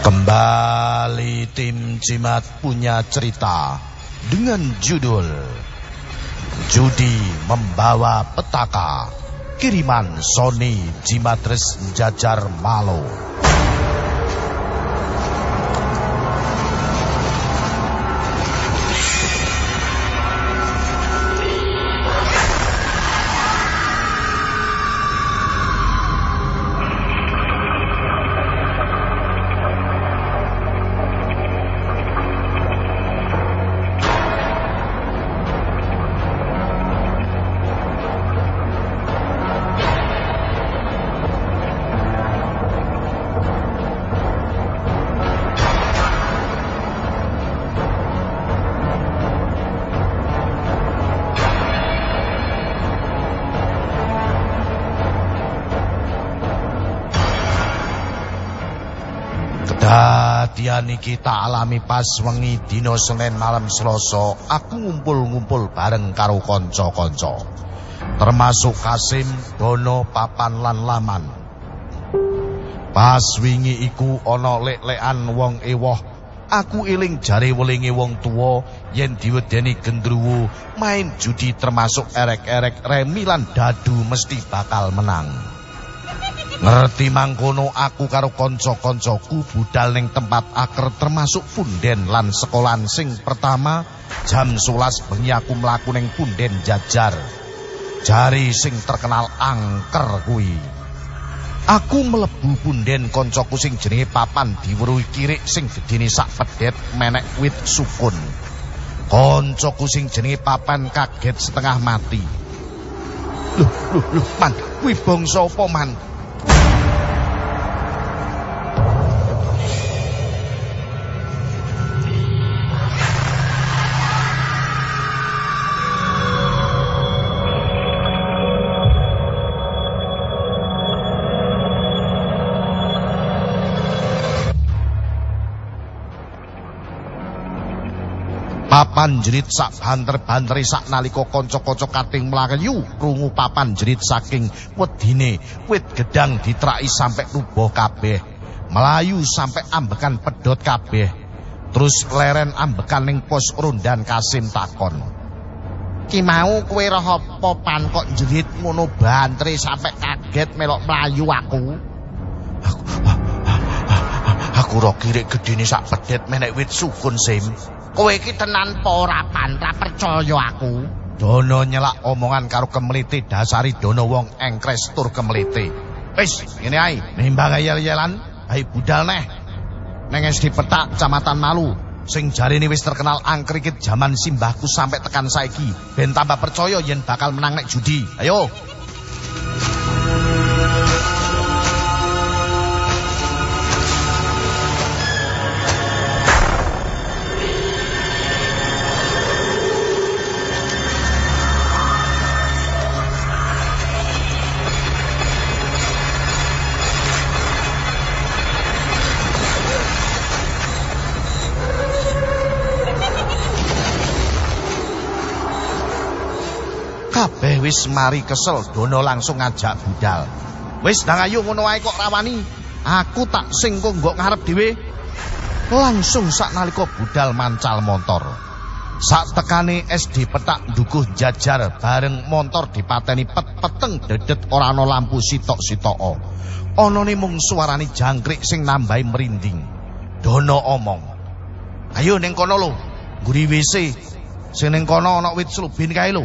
Kembali tim Jimat punya cerita dengan judul Judi Membawa Petaka Kiriman Sony Jimatres Jajar Malo Kedadian iki tak alami pas wengi dina Senin malam Selasa, aku ngumpul-ngumpul bareng karo kanca-kanca. Termasuk Kasim, Dono, Papan lan Laman. Pas wingi iku ana lek-lekan wong ewoh. Aku eling jare welinge wong tuwa yen diwedeni gendruwo main judi termasuk erek-erek remi lan dadu mesti bakal menang. Ngerti mangkono aku karo kanca-kancaku budal ning tempat aker termasuk punden lan sekolahan sing pertama jam 11 bengi aku mlaku ning punden jajar. Jari sing terkenal angker kuwi. Aku mlebu punden kancaku sing jenenge Papan diweruhi kirik sing gedene sak pedet menek wit sukun. Kancaku sing jenenge Papan kaget setengah mati. Loh, loh, loh, man, kuwi bangsa apa, man? you Papan jerit sak banter-banteri sak nalika kanca-kanca kating mlayu krungu papan jerit saking wedine wit gedang ditraki sampe rubuh kabeh. Melayu sampe ambekan pedot kabeh. Terus leren ambekan ning pos rondan Kasim takon. Ki mau kowe roh apa pan kok jerit ngono banteri sampe kaget melok melayu aku? Aku ro kirik gedene sak pedet menek wit sukun sim. Kowe iki tenan apa ora pantra percaya aku? Dono nyelak omongan karo kemliti dasari dono wong engkres tur kemliti. Wis, ngene ae, nimbang ayel-yelan, ae budal neh. Neng SD Petak, Kecamatan Malu, sing jarine wis terkenal angkrikit jaman simbahku sampai tekan saiki, ben tambah percaya yen bakal menang nek judi. Ayo. Kabeh wis mari kesel, Dono langsung ngajak budal. Wis ndang ayo ngono wae kok rawani. Aku tak sing kok nggok ngarep dhewe. Langsung sak nalika budal mancal motor. Sak tekane SD petak dukuh jajar bareng motor dipateni pet-peteng dedet ora ana lampu sitok-sitoko. Anane mung suarane jangkrik sing nambahi merinding. Dono omong. Ayo ning kono lho, nguri WC. Sing ning kono ana wit slubin kae lho.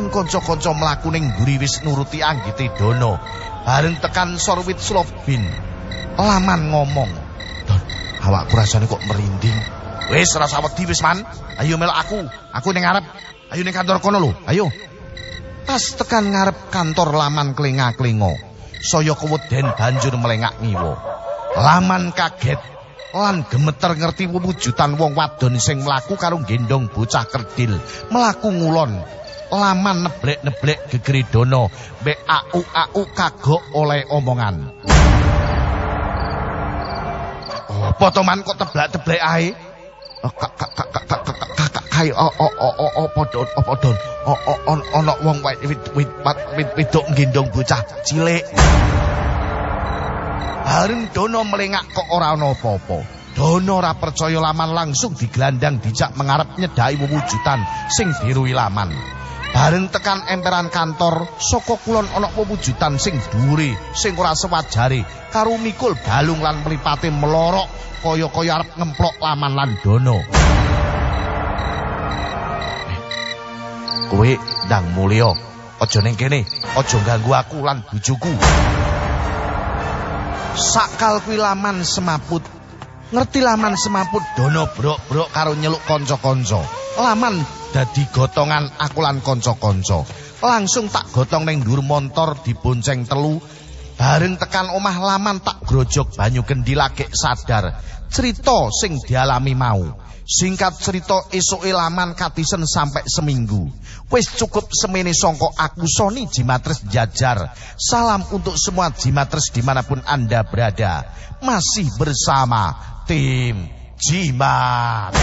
lan kanca-kanca mlaku ning mburi wis nuruti anggite Dono. Bareng tekan Sorwit Slobin. Laman ngomong. Don, awakku rasane kok merinding. Wis rasa wedi wis man. Ayo melok aku. Aku ning ngarep. Ayo ning kantor kono lho. Ayo. Pas tekan ngarep kantor Laman klinga-klingo. Saya keweden banjur melengak ngiwa. Laman kaget. lan gemeter ngerti wujudan wong wadon sing mlaku karo gendong bocah kerdil mlaku ngulon laman neblek-neblek gegeri dono mbek au-au kagok oleh omongan. Apa to man kok teblak-teblek ae? Kae apa don apa don ana wong wedok gendong bocah cilik. Bareng Dono melengak kok ora ana apa-apa. Dono ora percaya laman langsung digelandang dijak mengarep nyedai wujudan sing diruwi laman. Bareng tekan emperan kantor, saka kulon ana wujudan sing dhuwure, sing ora sewajare, karo mikul balung lan mlipate melorok kaya-kaya arep ngemplok laman lan Dono. Kowe ndang mulya, aja ning kene, aja ganggu aku lan bojoku. sakal kuwi laman semaput ngerti laman semaput dono brok-brok karo nyeluk kanca-kanca laman. Dadi gotongan aku lan kanca-kanca langsung tak gotong ning dhuwur montor dibonceng telu bareng tekan omah laman tak grojok banyu kendi lagi sadar cerita sing dialami mau singkat cerita esoke laman katisen sampai seminggu Wis cukup semene songko aku Sony Jimatres Jajar. Salam untuk semua Jimatres dimanapun Anda berada. Masih bersama tim Jimat.